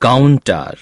counter